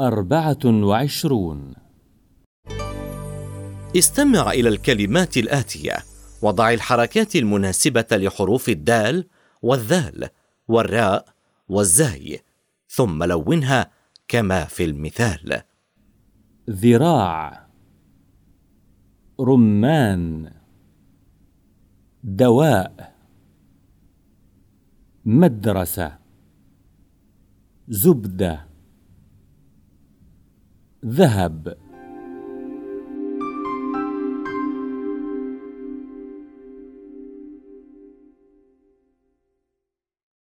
أربعة وعشرون. استمع إلى الكلمات الآتية وضع الحركات المناسبة لحروف الدال والذال والراء والزاي ثم لونها كما في المثال. ذراع. رمان. دواء. مدرسة. زبدة. ذهب.